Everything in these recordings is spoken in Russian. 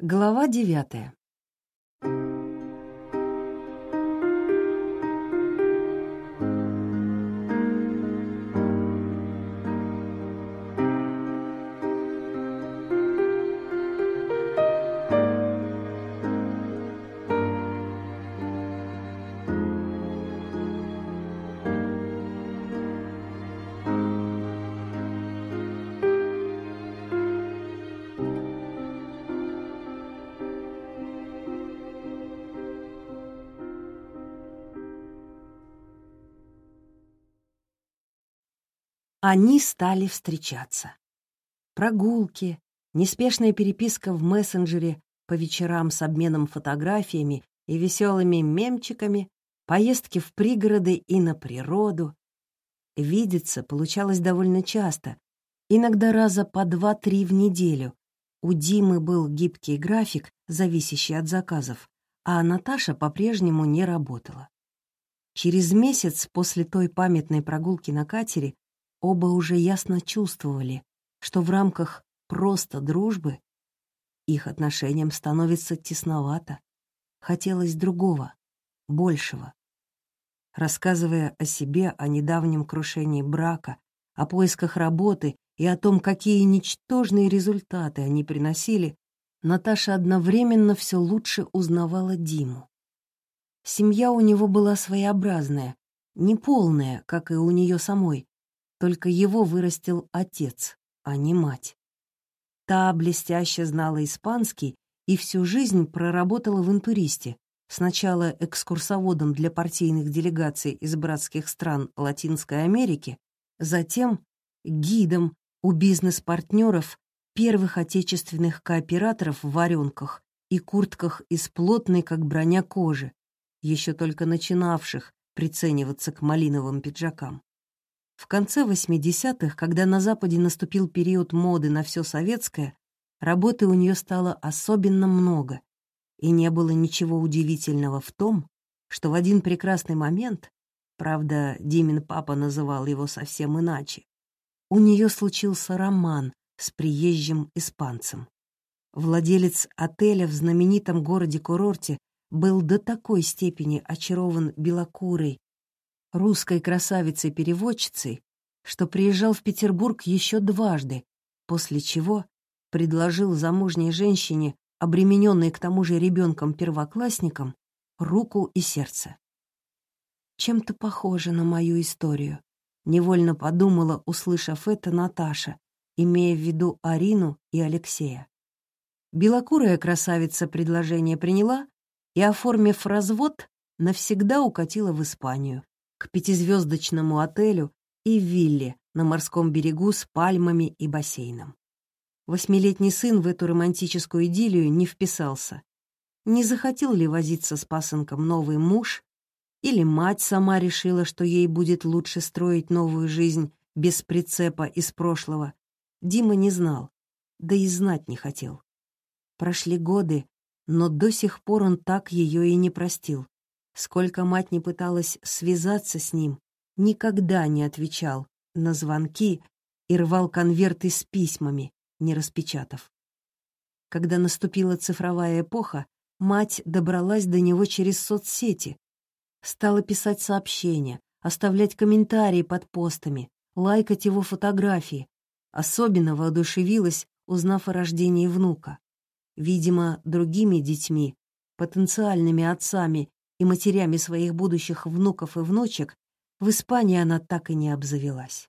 Глава девятая. Они стали встречаться. Прогулки, неспешная переписка в мессенджере по вечерам с обменом фотографиями и веселыми мемчиками, поездки в пригороды и на природу. Видеться получалось довольно часто, иногда раза по два-три в неделю. У Димы был гибкий график, зависящий от заказов, а Наташа по-прежнему не работала. Через месяц после той памятной прогулки на катере Оба уже ясно чувствовали, что в рамках просто дружбы их отношениям становится тесновато. Хотелось другого, большего. Рассказывая о себе, о недавнем крушении брака, о поисках работы и о том, какие ничтожные результаты они приносили, Наташа одновременно все лучше узнавала Диму. Семья у него была своеобразная, неполная, как и у нее самой, только его вырастил отец, а не мать. Та блестяще знала испанский и всю жизнь проработала в интуристе, сначала экскурсоводом для партийных делегаций из братских стран Латинской Америки, затем гидом у бизнес-партнеров первых отечественных кооператоров в варенках и куртках из плотной, как броня кожи, еще только начинавших прицениваться к малиновым пиджакам. В конце 80-х, когда на Западе наступил период моды на все советское, работы у нее стало особенно много, и не было ничего удивительного в том, что в один прекрасный момент, правда, Димин папа называл его совсем иначе, у нее случился роман с приезжим испанцем. Владелец отеля в знаменитом городе-курорте был до такой степени очарован белокурой, русской красавицей-переводчицей, что приезжал в Петербург еще дважды, после чего предложил замужней женщине, обремененной к тому же ребенком-первоклассником, руку и сердце. Чем-то похоже на мою историю, невольно подумала, услышав это Наташа, имея в виду Арину и Алексея. Белокурая красавица предложение приняла и, оформив развод, навсегда укатила в Испанию, к пятизвездочному отелю и вилле на морском берегу с пальмами и бассейном. Восьмилетний сын в эту романтическую идиллию не вписался. Не захотел ли возиться с пасынком новый муж, или мать сама решила, что ей будет лучше строить новую жизнь без прицепа из прошлого, Дима не знал, да и знать не хотел. Прошли годы, но до сих пор он так ее и не простил. Сколько мать не пыталась связаться с ним, никогда не отвечал на звонки и рвал конверты с письмами, не распечатав. Когда наступила цифровая эпоха, мать добралась до него через соцсети, стала писать сообщения, оставлять комментарии под постами, лайкать его фотографии. Особенно воодушевилась, узнав о рождении внука. Видимо, другими детьми, потенциальными отцами и матерями своих будущих внуков и внучек, в Испании она так и не обзавелась.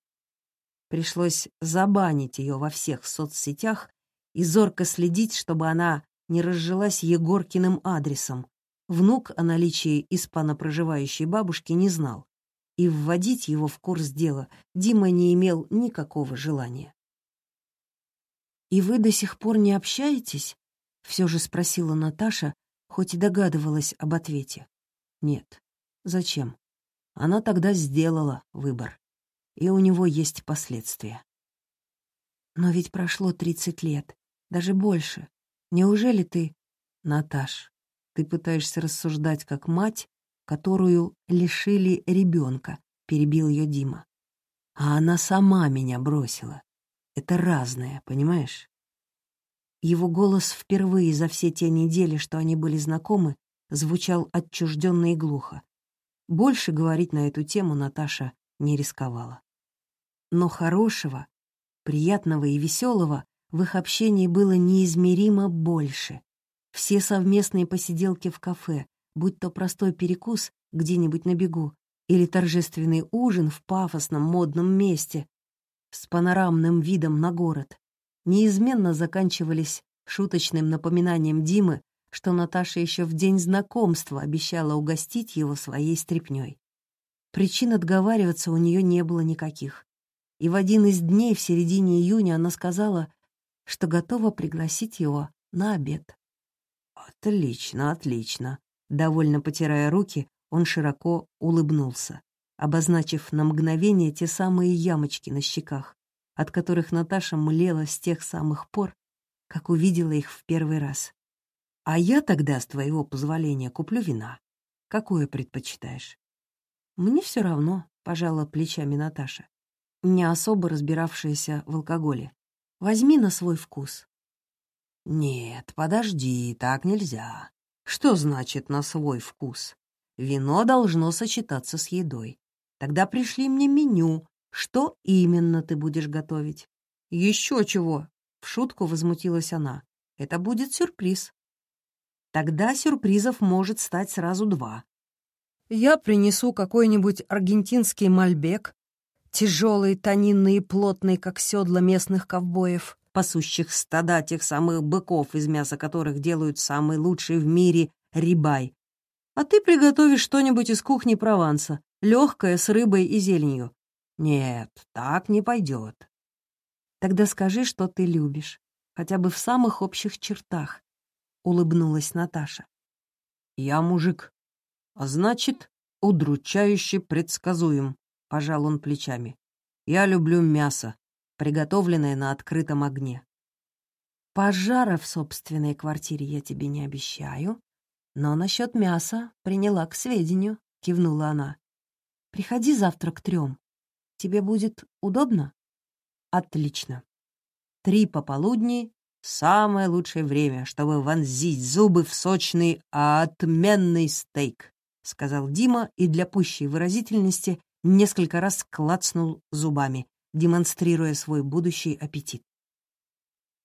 Пришлось забанить ее во всех соцсетях и зорко следить, чтобы она не разжилась Егоркиным адресом. Внук о наличии испанопроживающей бабушки не знал, и вводить его в курс дела Дима не имел никакого желания. «И вы до сих пор не общаетесь?» — все же спросила Наташа, хоть и догадывалась об ответе. Нет. Зачем? Она тогда сделала выбор. И у него есть последствия. Но ведь прошло тридцать лет, даже больше. Неужели ты... Наташ, ты пытаешься рассуждать как мать, которую лишили ребенка, перебил ее Дима. А она сама меня бросила. Это разное, понимаешь? Его голос впервые за все те недели, что они были знакомы, звучал отчужденно и глухо. Больше говорить на эту тему Наташа не рисковала. Но хорошего, приятного и веселого в их общении было неизмеримо больше. Все совместные посиделки в кафе, будь то простой перекус где-нибудь на бегу или торжественный ужин в пафосном модном месте с панорамным видом на город, неизменно заканчивались шуточным напоминанием Димы, что Наташа еще в день знакомства обещала угостить его своей стряпнёй. Причин отговариваться у нее не было никаких. И в один из дней в середине июня она сказала, что готова пригласить его на обед. «Отлично, отлично!» Довольно потирая руки, он широко улыбнулся, обозначив на мгновение те самые ямочки на щеках, от которых Наташа млела с тех самых пор, как увидела их в первый раз. «А я тогда, с твоего позволения, куплю вина. Какое предпочитаешь?» «Мне все равно», — пожала плечами Наташа, не особо разбиравшаяся в алкоголе. «Возьми на свой вкус». «Нет, подожди, так нельзя. Что значит «на свой вкус»? Вино должно сочетаться с едой. Тогда пришли мне меню. Что именно ты будешь готовить? Еще чего? В шутку возмутилась она. Это будет сюрприз. Тогда сюрпризов может стать сразу два. Я принесу какой-нибудь аргентинский мальбек, тяжелый, тонинный и плотный, как седла местных ковбоев, пасущих стада тех самых быков, из мяса которых делают самый лучший в мире рибай, а ты приготовишь что-нибудь из кухни Прованса, легкое с рыбой и зеленью. Нет, так не пойдет. Тогда скажи, что ты любишь, хотя бы в самых общих чертах, — улыбнулась Наташа. Я мужик, а значит, удручающе предсказуем, — пожал он плечами. Я люблю мясо, приготовленное на открытом огне. Пожара в собственной квартире я тебе не обещаю, но насчет мяса приняла к сведению, кивнула она. Приходи завтра к трем. Тебе будет удобно? Отлично. Три пополудни — самое лучшее время, чтобы вонзить зубы в сочный, отменный стейк, сказал Дима и для пущей выразительности несколько раз клацнул зубами, демонстрируя свой будущий аппетит.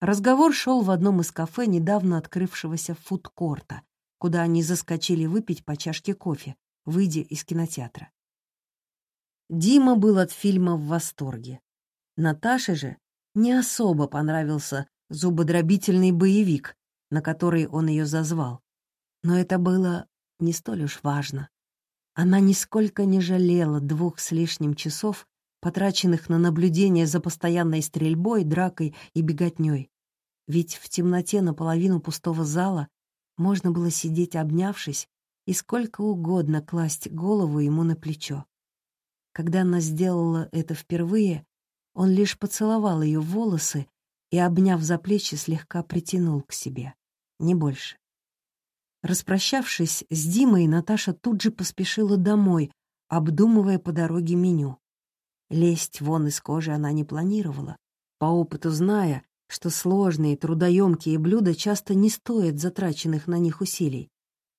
Разговор шел в одном из кафе недавно открывшегося фудкорта, куда они заскочили выпить по чашке кофе, выйдя из кинотеатра. Дима был от фильма в восторге. Наташе же не особо понравился зубодробительный боевик, на который он ее зазвал. Но это было не столь уж важно. Она нисколько не жалела двух с лишним часов, потраченных на наблюдение за постоянной стрельбой, дракой и беготней. Ведь в темноте наполовину пустого зала можно было сидеть обнявшись и сколько угодно класть голову ему на плечо. Когда она сделала это впервые, он лишь поцеловал ее волосы и, обняв за плечи, слегка притянул к себе. Не больше. Распрощавшись с Димой, Наташа тут же поспешила домой, обдумывая по дороге меню. Лезть вон из кожи она не планировала, по опыту зная, что сложные трудоемкие блюда часто не стоят затраченных на них усилий.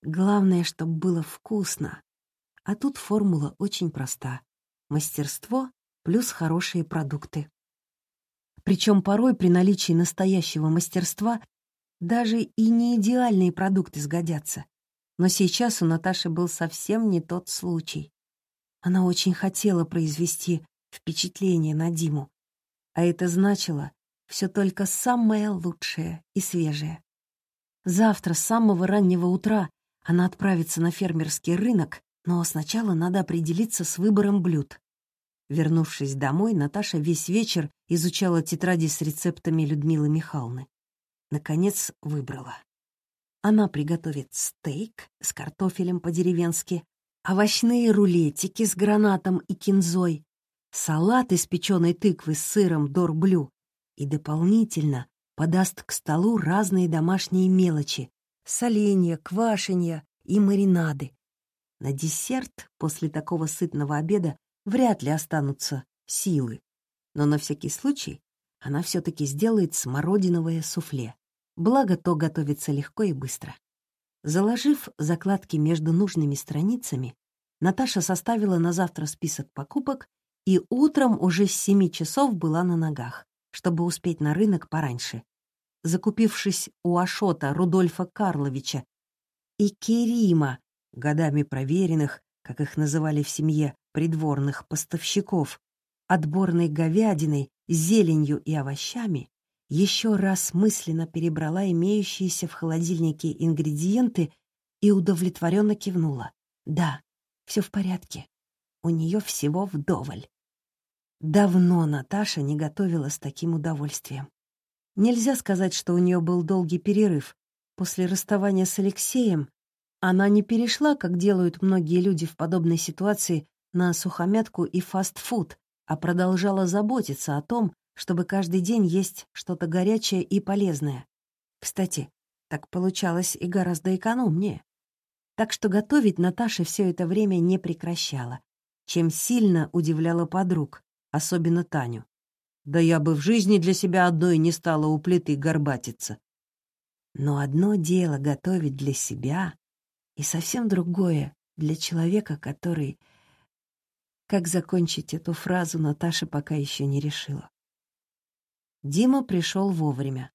Главное, чтобы было вкусно. А тут формула очень проста. Мастерство плюс хорошие продукты. Причем порой при наличии настоящего мастерства даже и не идеальные продукты сгодятся. Но сейчас у Наташи был совсем не тот случай. Она очень хотела произвести впечатление на Диму. А это значило, все только самое лучшее и свежее. Завтра с самого раннего утра она отправится на фермерский рынок, но сначала надо определиться с выбором блюд. Вернувшись домой, Наташа весь вечер изучала тетради с рецептами Людмилы Михайловны. Наконец выбрала. Она приготовит стейк с картофелем по-деревенски, овощные рулетики с гранатом и кинзой, салат из печеной тыквы с сыром дорблю и дополнительно подаст к столу разные домашние мелочи — соленья, квашенья и маринады. На десерт после такого сытного обеда вряд ли останутся силы, но на всякий случай она все-таки сделает смородиновое суфле. Благо, то готовится легко и быстро. Заложив закладки между нужными страницами, Наташа составила на завтра список покупок и утром уже с семи часов была на ногах, чтобы успеть на рынок пораньше. Закупившись у Ашота Рудольфа Карловича и Керима, годами проверенных, как их называли в семье, придворных поставщиков, отборной говядиной, зеленью и овощами, еще раз мысленно перебрала имеющиеся в холодильнике ингредиенты и удовлетворенно кивнула. Да, все в порядке. У нее всего вдоволь. Давно Наташа не готовила с таким удовольствием. Нельзя сказать, что у нее был долгий перерыв. После расставания с Алексеем она не перешла, как делают многие люди в подобной ситуации, на сухомятку и фастфуд, а продолжала заботиться о том, чтобы каждый день есть что-то горячее и полезное. Кстати, так получалось и гораздо экономнее. Так что готовить Наташа все это время не прекращала, чем сильно удивляла подруг, особенно Таню. Да я бы в жизни для себя одной не стала у плиты горбатиться. Но одно дело готовить для себя, и совсем другое для человека, который... Как закончить эту фразу, Наташа пока еще не решила. Дима пришел вовремя.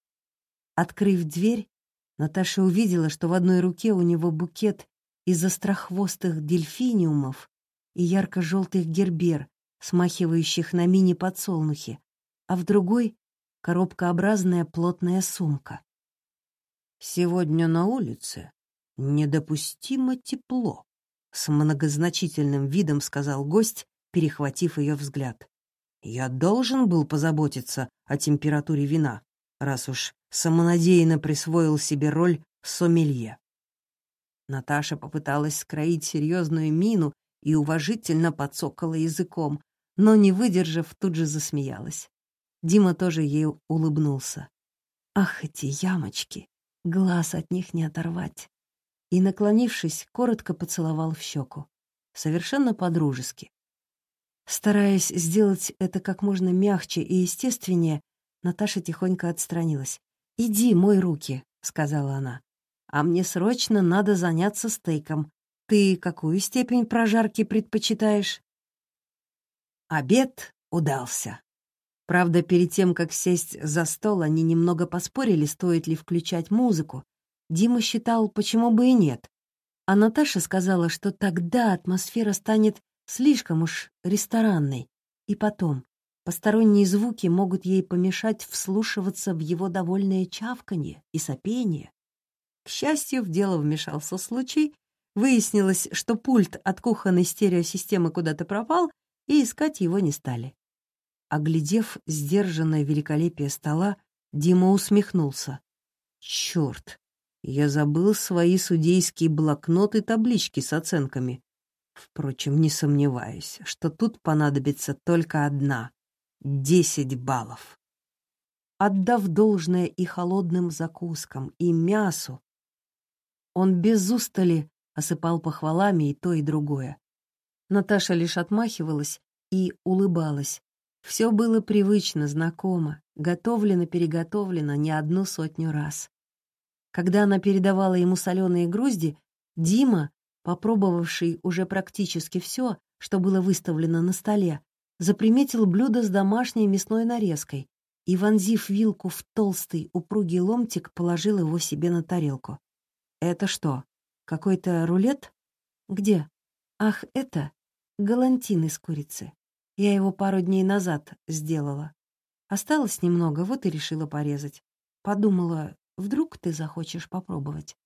Открыв дверь, Наташа увидела, что в одной руке у него букет из острохвостых дельфиниумов и ярко-желтых гербер, смахивающих на мини-подсолнухи, а в другой — коробкообразная плотная сумка. «Сегодня на улице недопустимо тепло», — с многозначительным видом сказал гость, перехватив ее взгляд. Я должен был позаботиться о температуре вина, раз уж самонадеянно присвоил себе роль сомелье. Наташа попыталась скроить серьезную мину и уважительно подсокала языком, но, не выдержав, тут же засмеялась. Дима тоже ей улыбнулся. «Ах, эти ямочки! Глаз от них не оторвать!» И, наклонившись, коротко поцеловал в щеку. Совершенно по-дружески. Стараясь сделать это как можно мягче и естественнее, Наташа тихонько отстранилась. «Иди, мой руки», — сказала она. «А мне срочно надо заняться стейком. Ты какую степень прожарки предпочитаешь?» Обед удался. Правда, перед тем, как сесть за стол, они немного поспорили, стоит ли включать музыку. Дима считал, почему бы и нет. А Наташа сказала, что тогда атмосфера станет слишком уж ресторанной. И потом, посторонние звуки могут ей помешать вслушиваться в его довольное чавканье и сопение. К счастью, в дело вмешался случай. Выяснилось, что пульт от кухонной стереосистемы куда-то пропал, и искать его не стали. Оглядев сдержанное великолепие стола, Дима усмехнулся. «Чёрт, я забыл свои судейские блокноты и таблички с оценками. Впрочем, не сомневаюсь, что тут понадобится только одна — десять баллов. Отдав должное и холодным закускам, и мясу, он без устали осыпал похвалами и то, и другое. Наташа лишь отмахивалась и улыбалась. Все было привычно, знакомо, готовлено-переготовлено не одну сотню раз. Когда она передавала ему соленые грузди, Дима попробовавший уже практически все, что было выставлено на столе, заприметил блюдо с домашней мясной нарезкой и, вонзив вилку в толстый упругий ломтик, положил его себе на тарелку. «Это что, какой-то рулет? Где? Ах, это галантин из курицы. Я его пару дней назад сделала. Осталось немного, вот и решила порезать. Подумала, вдруг ты захочешь попробовать?»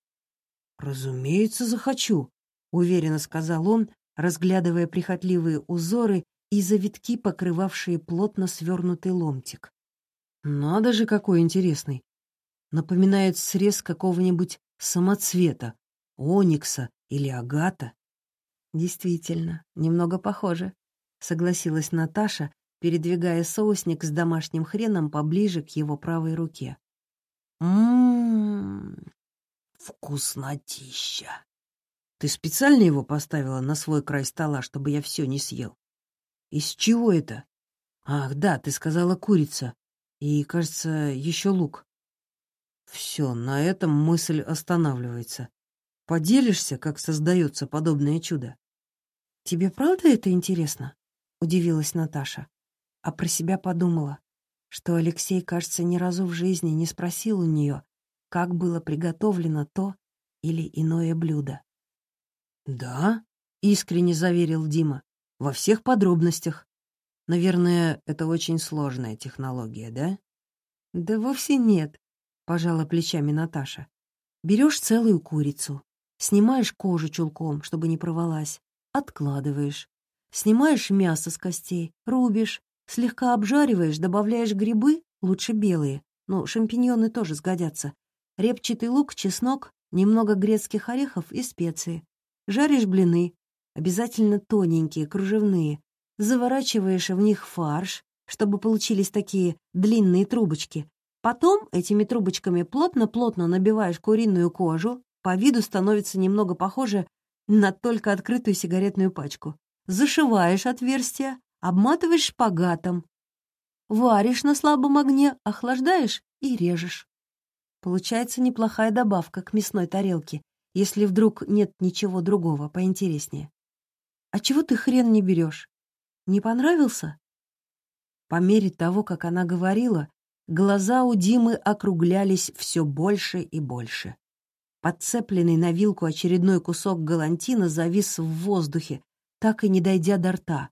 «Разумеется, захочу», уверенно сказал он, разглядывая прихотливые узоры и завитки, покрывавшие плотно свернутый ломтик. Надо же, какой интересный. Напоминает срез какого-нибудь самоцвета, оникса или агата. Действительно, немного похоже, согласилась Наташа, передвигая соусник с домашним хреном поближе к его правой руке. Ммм, вкуснотища. Ты специально его поставила на свой край стола, чтобы я все не съел? Из чего это? Ах, да, ты сказала курица. И, кажется, еще лук. Все, на этом мысль останавливается. Поделишься, как создается подобное чудо? «Тебе правда это интересно?» — удивилась Наташа, а про себя подумала, что Алексей, кажется, ни разу в жизни не спросил у нее, как было приготовлено то или иное блюдо. «Да», — искренне заверил Дима, — «во всех подробностях. Наверное, это очень сложная технология, да?» «Да вовсе нет», — пожала плечами Наташа. «Берешь целую курицу, снимаешь кожу чулком, чтобы не провалась, откладываешь. Снимаешь мясо с костей, рубишь, слегка обжариваешь, добавляешь грибы, лучше белые, но шампиньоны тоже сгодятся, репчатый лук, чеснок, немного грецких орехов и специи. Жаришь блины, обязательно тоненькие, кружевные, заворачиваешь в них фарш, чтобы получились такие длинные трубочки. Потом этими трубочками плотно-плотно набиваешь куриную кожу, по виду становится немного похоже на только открытую сигаретную пачку. Зашиваешь отверстие, обматываешь шпагатом. Варишь на слабом огне, охлаждаешь и режешь. Получается неплохая добавка к мясной тарелке, если вдруг нет ничего другого поинтереснее. А чего ты хрен не берешь? Не понравился? По мере того, как она говорила, глаза у Димы округлялись все больше и больше. Подцепленный на вилку очередной кусок галантина завис в воздухе, так и не дойдя до рта.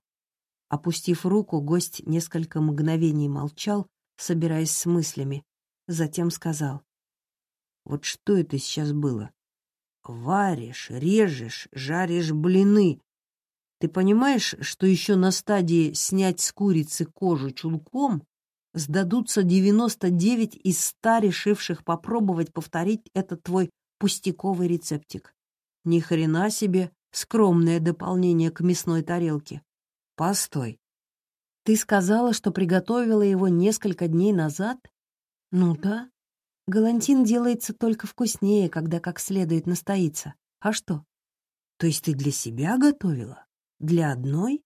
Опустив руку, гость несколько мгновений молчал, собираясь с мыслями. Затем сказал. «Вот что это сейчас было? Варишь, режешь, жаришь блины. Ты понимаешь, что еще на стадии снять с курицы кожу чулком сдадутся 99 из 100 решивших попробовать повторить этот твой пустяковый рецептик. Ни хрена себе скромное дополнение к мясной тарелке. Постой. Ты сказала, что приготовила его несколько дней назад? Ну да. Галантин делается только вкуснее, когда как следует настоится. А что? То есть ты для себя готовила? Для одной?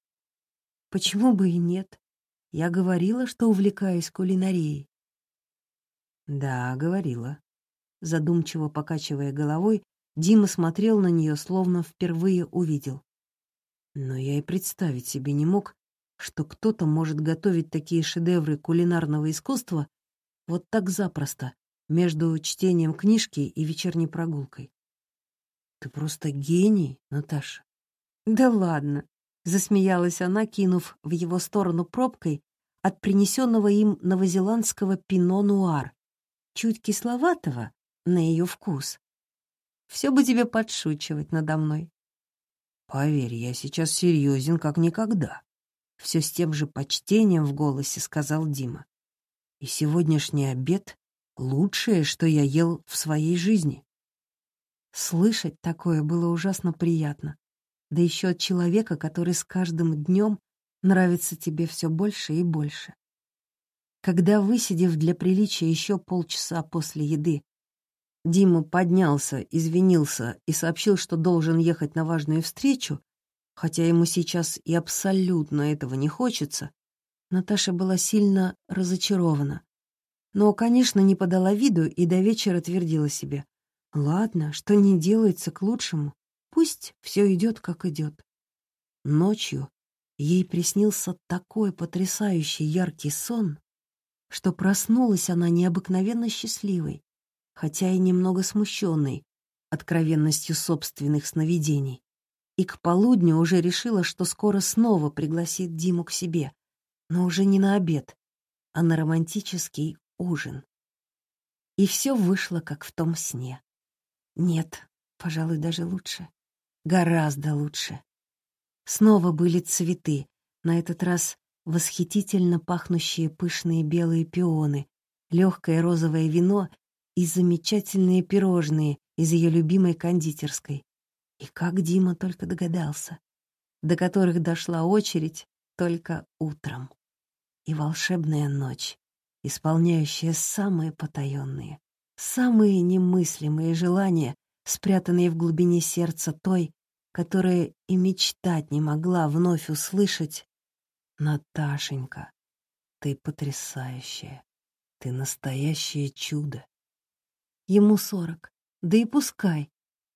Почему бы и нет? Я говорила, что увлекаюсь кулинарией. Да, говорила. Задумчиво покачивая головой, Дима смотрел на нее, словно впервые увидел. Но я и представить себе не мог, что кто-то может готовить такие шедевры кулинарного искусства вот так запросто, между чтением книжки и вечерней прогулкой. Ты просто гений, Наташа. Да ладно, засмеялась она, кинув в его сторону пробкой от принесенного им новозеландского пино-нуар, чуть кисловатого, на ее вкус. Все бы тебе подшучивать надо мной. Поверь, я сейчас серьезен, как никогда. Все с тем же почтением в голосе сказал Дима. И сегодняшний обед — лучшее, что я ел в своей жизни. Слышать такое было ужасно приятно. Да еще от человека, который с каждым днем нравится тебе все больше и больше. Когда, высидев для приличия еще полчаса после еды, Дима поднялся, извинился и сообщил, что должен ехать на важную встречу, хотя ему сейчас и абсолютно этого не хочется, Наташа была сильно разочарована. Но, конечно, не подала виду и до вечера твердила себе. «Ладно, что не делается к лучшему, пусть все идет, как идет». Ночью ей приснился такой потрясающий яркий сон, что проснулась она необыкновенно счастливой хотя и немного смущенной откровенностью собственных сновидений. И к полудню уже решила, что скоро снова пригласит Диму к себе, но уже не на обед, а на романтический ужин. И все вышло, как в том сне. Нет, пожалуй, даже лучше. Гораздо лучше. Снова были цветы, на этот раз восхитительно пахнущие пышные белые пионы, легкое розовое вино и замечательные пирожные из ее любимой кондитерской. И как Дима только догадался, до которых дошла очередь только утром. И волшебная ночь, исполняющая самые потаенные, самые немыслимые желания, спрятанные в глубине сердца той, которая и мечтать не могла вновь услышать «Наташенька, ты потрясающая, ты настоящее чудо, Ему сорок. Да и пускай.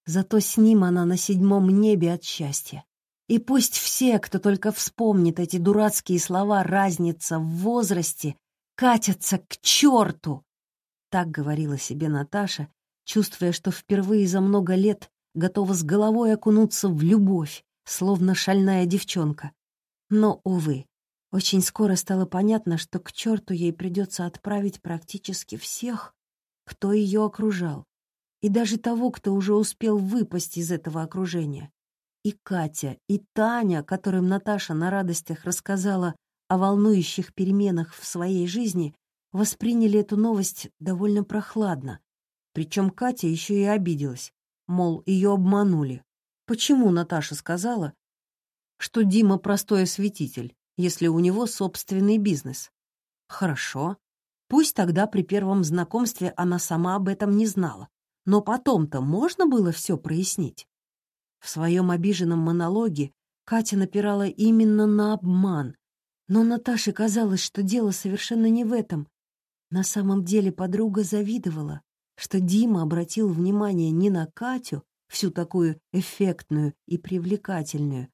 Зато с ним она на седьмом небе от счастья. И пусть все, кто только вспомнит эти дурацкие слова «разница в возрасте», катятся к черту. Так говорила себе Наташа, чувствуя, что впервые за много лет готова с головой окунуться в любовь, словно шальная девчонка. Но, увы, очень скоро стало понятно, что к черту ей придется отправить практически всех, кто ее окружал, и даже того, кто уже успел выпасть из этого окружения. И Катя, и Таня, которым Наташа на радостях рассказала о волнующих переменах в своей жизни, восприняли эту новость довольно прохладно. Причем Катя еще и обиделась, мол, ее обманули. Почему Наташа сказала, что Дима простой осветитель, если у него собственный бизнес? Хорошо. Пусть тогда при первом знакомстве она сама об этом не знала. Но потом-то можно было все прояснить. В своем обиженном монологе Катя напирала именно на обман, но Наташе казалось, что дело совершенно не в этом. На самом деле подруга завидовала, что Дима обратил внимание не на Катю, всю такую эффектную и привлекательную,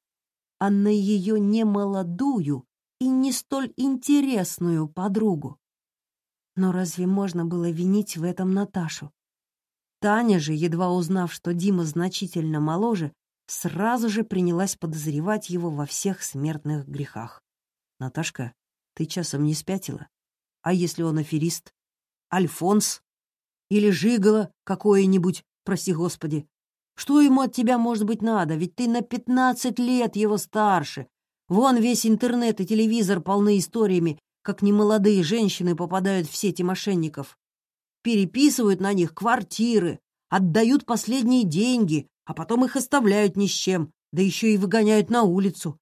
а на ее немолодую и не столь интересную подругу. Но разве можно было винить в этом Наташу? Таня же, едва узнав, что Дима значительно моложе, сразу же принялась подозревать его во всех смертных грехах. «Наташка, ты часом не спятила? А если он аферист? Альфонс? Или Жигало какое-нибудь, прости господи? Что ему от тебя, может быть, надо? Ведь ты на пятнадцать лет его старше. Вон весь интернет и телевизор полны историями, как немолодые женщины попадают в сети мошенников. Переписывают на них квартиры, отдают последние деньги, а потом их оставляют ни с чем, да еще и выгоняют на улицу.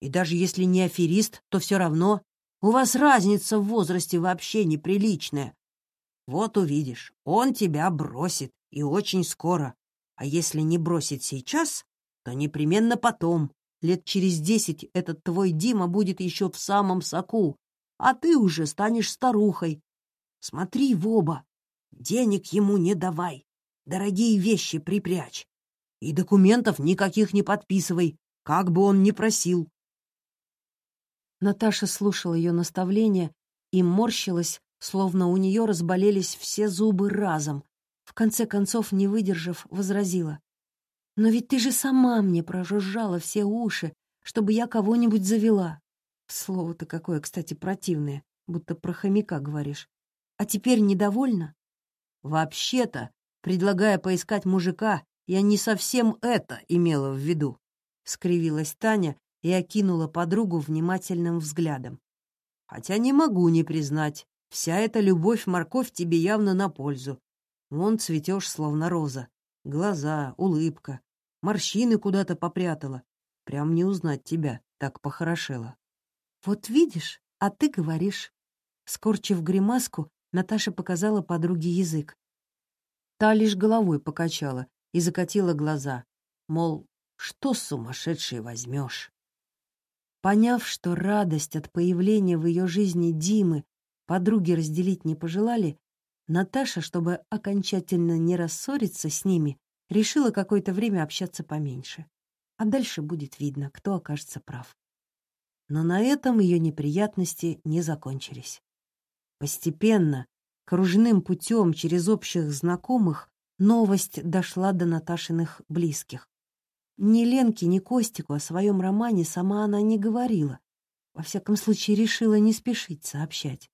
И даже если не аферист, то все равно у вас разница в возрасте вообще неприличная. Вот увидишь, он тебя бросит, и очень скоро. А если не бросит сейчас, то непременно потом. Лет через десять этот твой Дима будет еще в самом соку, а ты уже станешь старухой. Смотри в оба. Денег ему не давай. Дорогие вещи припрячь. И документов никаких не подписывай, как бы он ни просил. Наташа слушала ее наставления и морщилась, словно у нее разболелись все зубы разом. В конце концов, не выдержав, возразила. «Но ведь ты же сама мне прожужжала все уши, чтобы я кого-нибудь завела». Слово-то какое, кстати, противное, будто про хомяка говоришь. А теперь недовольна? Вообще-то, предлагая поискать мужика, я не совсем это имела в виду», — скривилась Таня и окинула подругу внимательным взглядом. «Хотя не могу не признать, вся эта любовь-морковь тебе явно на пользу. Вон цветешь, словно роза. Глаза, улыбка, морщины куда-то попрятала. Прям не узнать тебя, так похорошела». «Вот видишь, а ты говоришь». Скорчив гримаску, Наташа показала подруге язык. Та лишь головой покачала, и закатила глаза, мол, что сумасшедший возьмешь. Поняв, что радость от появления в ее жизни Димы подруги разделить не пожелали, Наташа, чтобы окончательно не рассориться с ними, решила какое-то время общаться поменьше. А дальше будет видно, кто окажется прав. Но на этом ее неприятности не закончились. Постепенно, кружным путем через общих знакомых, Новость дошла до Наташиных близких. Ни Ленке, ни Костику о своем романе сама она не говорила. Во всяком случае, решила не спешить сообщать.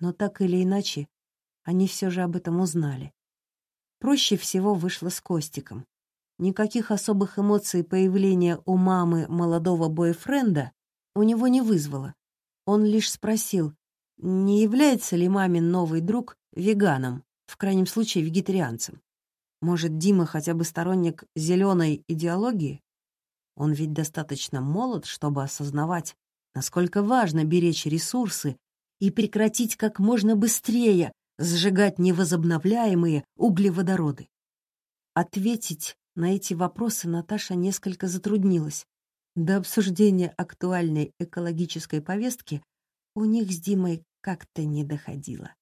Но так или иначе, они все же об этом узнали. Проще всего вышло с Костиком. Никаких особых эмоций появления у мамы молодого бойфренда у него не вызвало. Он лишь спросил, не является ли мамин новый друг веганом, в крайнем случае вегетарианцем. Может, Дима хотя бы сторонник зеленой идеологии? Он ведь достаточно молод, чтобы осознавать, насколько важно беречь ресурсы и прекратить как можно быстрее сжигать невозобновляемые углеводороды. Ответить на эти вопросы Наташа несколько затруднилась. До обсуждения актуальной экологической повестки у них с Димой как-то не доходило.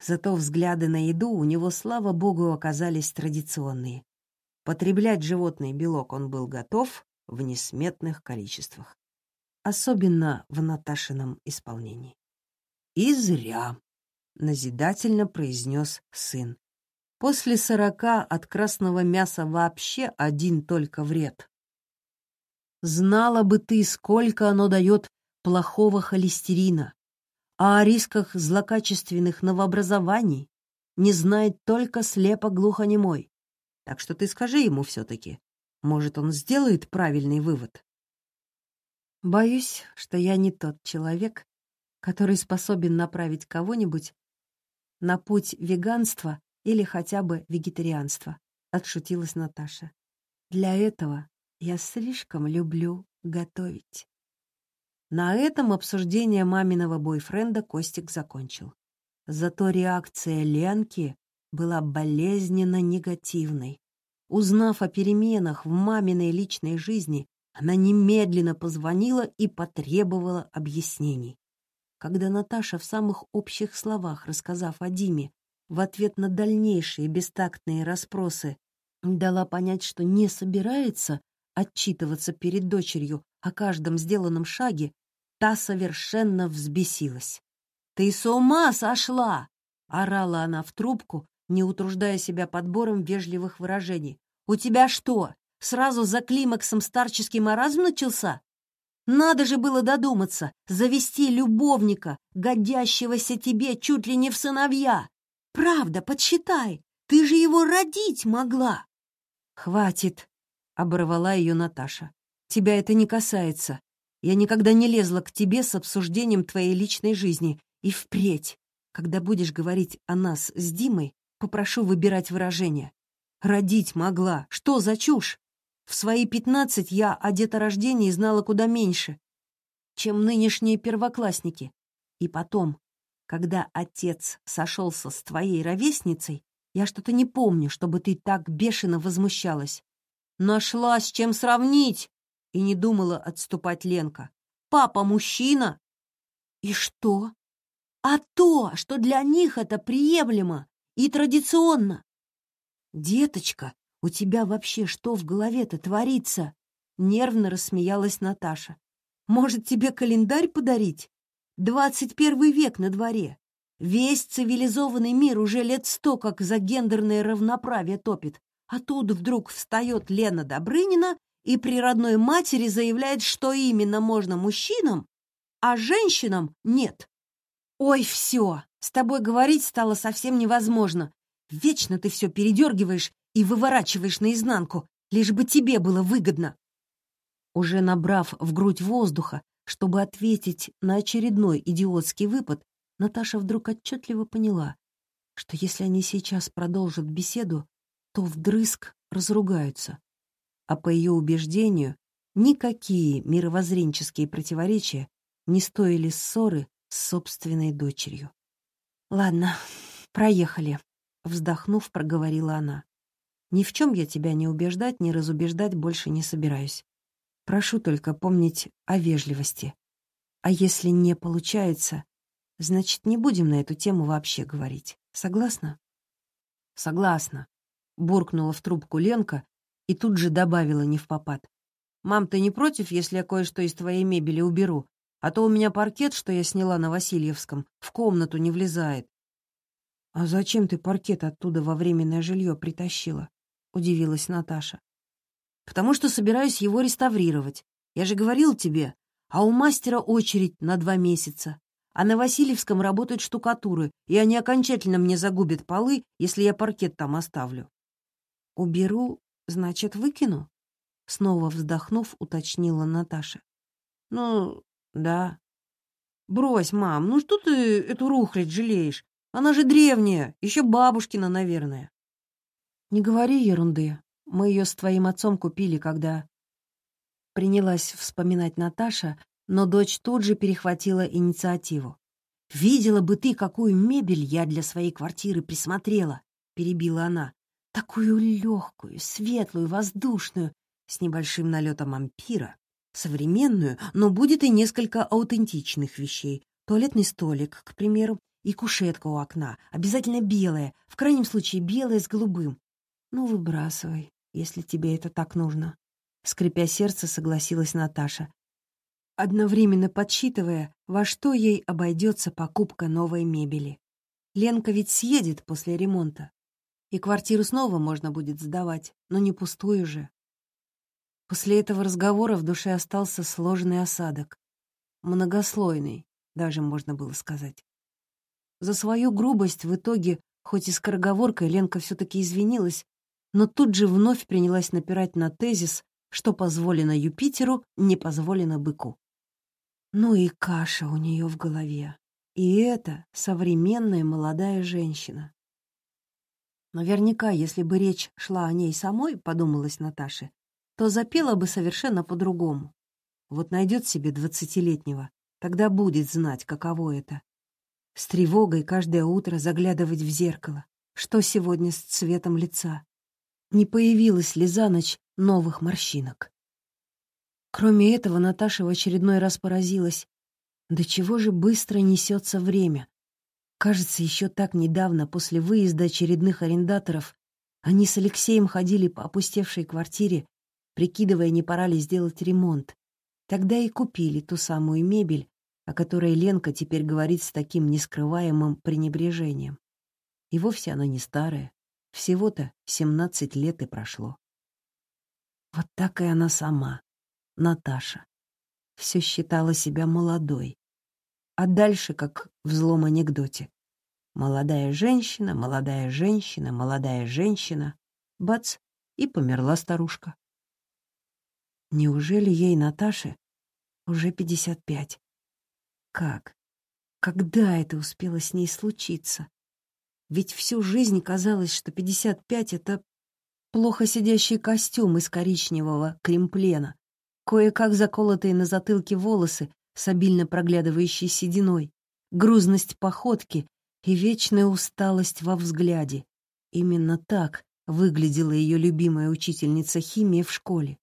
Зато взгляды на еду у него, слава богу, оказались традиционные. Потреблять животный белок он был готов в несметных количествах. Особенно в Наташином исполнении. «И зря», — назидательно произнес сын. «После сорока от красного мяса вообще один только вред. Знала бы ты, сколько оно дает плохого холестерина, а о рисках злокачественных новообразований не знает только слепо-глухонемой. Так что ты скажи ему все-таки. Может, он сделает правильный вывод. Боюсь, что я не тот человек, который способен направить кого-нибудь на путь веганства или хотя бы вегетарианства, отшутилась Наташа. Для этого я слишком люблю готовить. На этом обсуждение маминого бойфренда Костик закончил. Зато реакция Ленки была болезненно негативной. Узнав о переменах в маминой личной жизни, она немедленно позвонила и потребовала объяснений. Когда Наташа в самых общих словах, рассказав о Диме, в ответ на дальнейшие бестактные расспросы, дала понять, что не собирается отчитываться перед дочерью о каждом сделанном шаге, та совершенно взбесилась. «Ты с ума сошла!» — орала она в трубку, не утруждая себя подбором вежливых выражений. «У тебя что, сразу за климаксом старческий маразм начался? Надо же было додуматься, завести любовника, годящегося тебе чуть ли не в сыновья. Правда, подсчитай, ты же его родить могла!» «Хватит!» — оборвала ее Наташа. «Тебя это не касается. Я никогда не лезла к тебе с обсуждением твоей личной жизни. И впредь, когда будешь говорить о нас с Димой, попрошу выбирать выражение. Родить могла. Что за чушь? В свои пятнадцать я о деторождении знала куда меньше, чем нынешние первоклассники. И потом, когда отец сошелся с твоей ровесницей, я что-то не помню, чтобы ты так бешено возмущалась. Нашла с чем сравнить! И не думала отступать Ленка. Папа мужчина. И что? А то, что для них это приемлемо и традиционно. Деточка, у тебя вообще что в голове-то творится? Нервно рассмеялась Наташа. Может, тебе календарь подарить? Двадцать первый век на дворе. Весь цивилизованный мир уже лет сто как за гендерное равноправие топит. А тут вдруг встает Лена Добрынина и при родной матери заявляет, что именно можно мужчинам, а женщинам нет. Ой, все, с тобой говорить стало совсем невозможно. Вечно ты все передергиваешь и выворачиваешь наизнанку, лишь бы тебе было выгодно. Уже набрав в грудь воздуха, чтобы ответить на очередной идиотский выпад, Наташа вдруг отчетливо поняла, что если они сейчас продолжат беседу, то вдрызг разругаются а по ее убеждению, никакие мировоззренческие противоречия не стоили ссоры с собственной дочерью. «Ладно, проехали», — вздохнув, проговорила она. «Ни в чем я тебя не убеждать, не разубеждать больше не собираюсь. Прошу только помнить о вежливости. А если не получается, значит, не будем на эту тему вообще говорить. Согласна?» «Согласна», — буркнула в трубку Ленка, и тут же добавила не в попад. «Мам, ты не против, если я кое-что из твоей мебели уберу? А то у меня паркет, что я сняла на Васильевском, в комнату не влезает». «А зачем ты паркет оттуда во временное жилье притащила?» — удивилась Наташа. «Потому что собираюсь его реставрировать. Я же говорил тебе, а у мастера очередь на два месяца. А на Васильевском работают штукатуры, и они окончательно мне загубят полы, если я паркет там оставлю». «Уберу Значит, выкину? Снова вздохнув, уточнила Наташа. Ну, да. Брось, мам, ну что ты эту рухлядь жалеешь? Она же древняя, еще бабушкина, наверное. Не говори ерунды. Мы ее с твоим отцом купили, когда... Принялась вспоминать Наташа, но дочь тут же перехватила инициативу. «Видела бы ты, какую мебель я для своей квартиры присмотрела!» — перебила она. Такую легкую, светлую, воздушную, с небольшим налетом ампира. Современную, но будет и несколько аутентичных вещей. Туалетный столик, к примеру, И кушетка у окна, обязательно белая, в крайнем случае белая с голубым. Ну, выбрасывай, если тебе это так нужно. Скрипя сердце, согласилась Наташа, одновременно подсчитывая, во что ей обойдется покупка новой мебели. Ленка ведь съедет после ремонта, и квартиру снова можно будет сдавать, но не пустую же. После этого разговора в душе остался сложный осадок. Многослойный, даже можно было сказать. За свою грубость в итоге, хоть и скороговоркой, Ленка все-таки извинилась, но тут же вновь принялась напирать на тезис, что позволено Юпитеру, не позволено быку. Ну и каша у нее в голове. И это современная молодая женщина. Наверняка, если бы речь шла о ней самой, подумалась Наташа, то запела бы совершенно по-другому. Вот найдет себе двадцатилетнего, тогда будет знать, каково это. С тревогой каждое утро заглядывать в зеркало. Что сегодня с цветом лица? Не появилась ли за ночь новых морщинок? Кроме этого, Наташа в очередной раз поразилась. До чего же быстро несется время? Кажется, еще так недавно, после выезда очередных арендаторов, они с Алексеем ходили по опустевшей квартире прикидывая, не пора ли сделать ремонт. Тогда и купили ту самую мебель, о которой Ленка теперь говорит с таким нескрываемым пренебрежением. И вовсе она не старая, всего-то семнадцать лет и прошло. Вот так и она сама, Наташа. Все считала себя молодой. А дальше, как в злом анекдоте. Молодая женщина, молодая женщина, молодая женщина. Бац, и померла старушка. Неужели ей, Наташе, уже пятьдесят пять? Как? Когда это успело с ней случиться? Ведь всю жизнь казалось, что пятьдесят пять — это плохо сидящий костюм из коричневого кремплена, кое-как заколотые на затылке волосы с обильно проглядывающей сединой, грузность походки и вечная усталость во взгляде. Именно так выглядела ее любимая учительница химии в школе.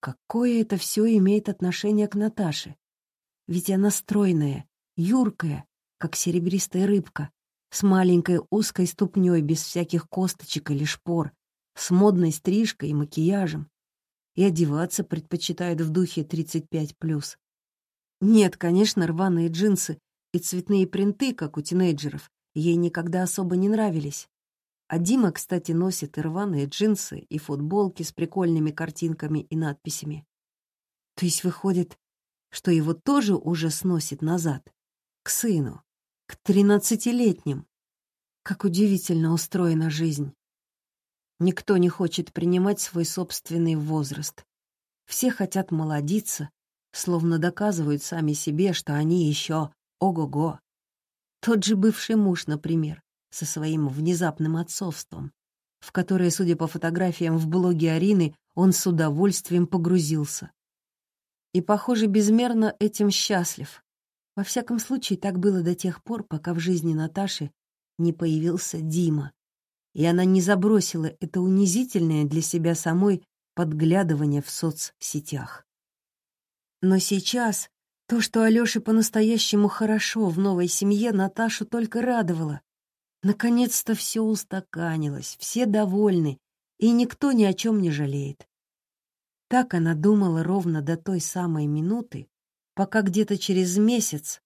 Какое это все имеет отношение к Наташе? Ведь она стройная, юркая, как серебристая рыбка, с маленькой узкой ступней без всяких косточек или шпор, с модной стрижкой и макияжем. И одеваться предпочитает в духе 35+. Нет, конечно, рваные джинсы и цветные принты, как у тинейджеров, ей никогда особо не нравились. А Дима, кстати, носит и рваные джинсы, и футболки с прикольными картинками и надписями. То есть выходит, что его тоже уже сносит назад, к сыну, к тринадцатилетним. Как удивительно устроена жизнь. Никто не хочет принимать свой собственный возраст. Все хотят молодиться, словно доказывают сами себе, что они еще ого-го. Тот же бывший муж, например, со своим внезапным отцовством, в которое, судя по фотографиям в блоге Арины, он с удовольствием погрузился. И, похоже, безмерно этим счастлив. Во всяком случае, так было до тех пор, пока в жизни Наташи не появился Дима, и она не забросила это унизительное для себя самой подглядывание в соцсетях. Но сейчас то, что Алёше по-настоящему хорошо в новой семье, Наташу только радовало. Наконец-то все устаканилось, все довольны, и никто ни о чем не жалеет. Так она думала ровно до той самой минуты, пока где-то через месяц,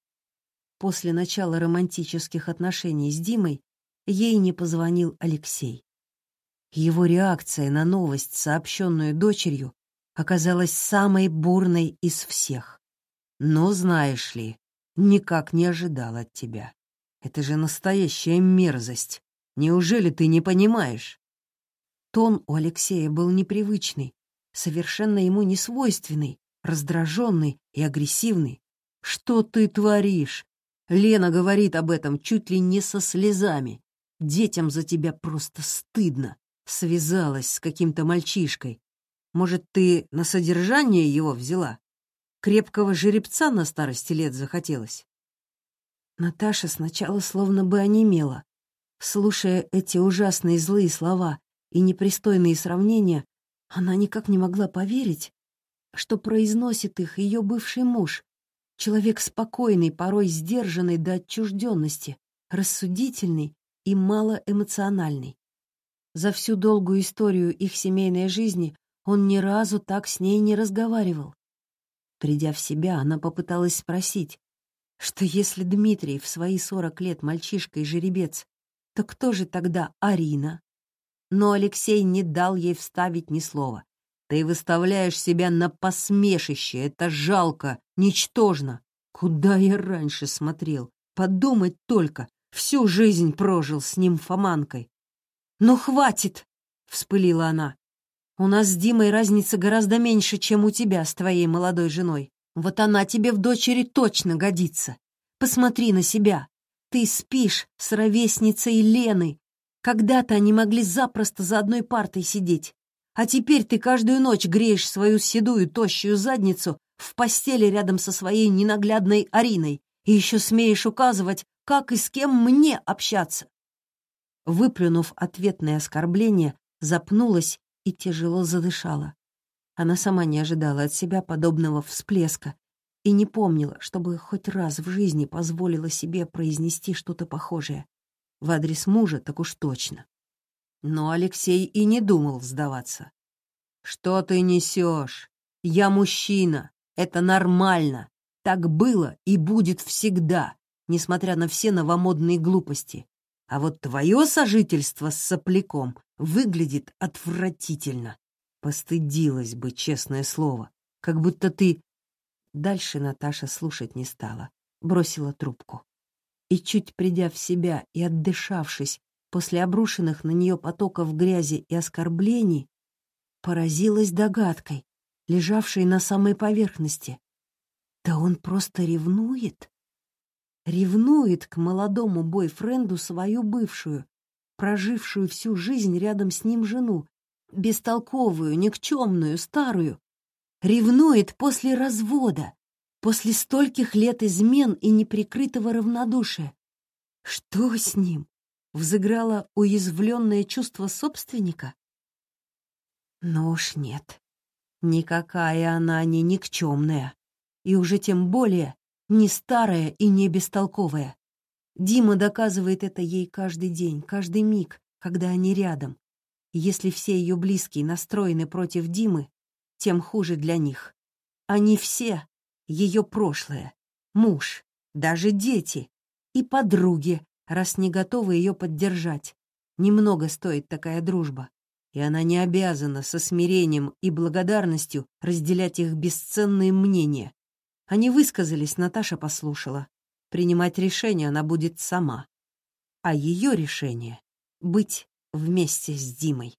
после начала романтических отношений с Димой, ей не позвонил Алексей. Его реакция на новость, сообщенную дочерью, оказалась самой бурной из всех. «Ну, знаешь ли, никак не ожидал от тебя. Это же настоящая мерзость. Неужели ты не понимаешь? Тон у Алексея был непривычный, совершенно ему не свойственный, раздраженный и агрессивный. «Что ты творишь?» Лена говорит об этом чуть ли не со слезами. «Детям за тебя просто стыдно. Связалась с каким-то мальчишкой. Может, ты на содержание его взяла? Крепкого жеребца на старости лет захотелось?» Наташа сначала словно бы онемела. Слушая эти ужасные злые слова и непристойные сравнения, она никак не могла поверить, что произносит их ее бывший муж, Человек спокойный, порой сдержанный до отчужденности, рассудительный и малоэмоциональный. За всю долгую историю их семейной жизни он ни разу так с ней не разговаривал. Придя в себя, она попыталась спросить, что если Дмитрий в свои сорок лет мальчишка и жеребец, то кто же тогда Арина? Но Алексей не дал ей вставить ни слова. Ты выставляешь себя на посмешище, это жалко, ничтожно. Куда я раньше смотрел? Подумать только, всю жизнь прожил с ним Фоманкой. «Ну, хватит!» — вспылила она. «У нас с Димой разница гораздо меньше, чем у тебя с твоей молодой женой. Вот она тебе в дочери точно годится. Посмотри на себя. Ты спишь с ровесницей Леной. Когда-то они могли запросто за одной партой сидеть. А теперь ты каждую ночь греешь свою седую, тощую задницу в постели рядом со своей ненаглядной Ариной и еще смеешь указывать, как и с кем мне общаться. Выплюнув ответное оскорбление, запнулась и тяжело задышала. Она сама не ожидала от себя подобного всплеска и не помнила, чтобы хоть раз в жизни позволила себе произнести что-то похожее. В адрес мужа так уж точно. Но Алексей и не думал сдаваться. «Что ты несешь? Я мужчина. Это нормально. Так было и будет всегда, несмотря на все новомодные глупости. А вот твое сожительство с сопляком выглядит отвратительно. Постыдилась бы, честное слово. Как будто ты Дальше Наташа слушать не стала, бросила трубку. И чуть придя в себя и отдышавшись после обрушенных на нее потоков грязи и оскорблений, поразилась догадкой, лежавшей на самой поверхности. Да он просто ревнует. Ревнует к молодому бойфренду свою бывшую, прожившую всю жизнь рядом с ним жену, бестолковую, никчемную, старую, Ревнует после развода, после стольких лет измен и неприкрытого равнодушия. Что с ним? Взыграло уязвленное чувство собственника? Но уж нет. Никакая она не никчемная. И уже тем более не старая и не бестолковая. Дима доказывает это ей каждый день, каждый миг, когда они рядом. если все ее близкие настроены против Димы, тем хуже для них. Они все — ее прошлое, муж, даже дети и подруги, раз не готовы ее поддержать. Немного стоит такая дружба, и она не обязана со смирением и благодарностью разделять их бесценные мнения. Они высказались, Наташа послушала. Принимать решение она будет сама. А ее решение — быть вместе с Димой.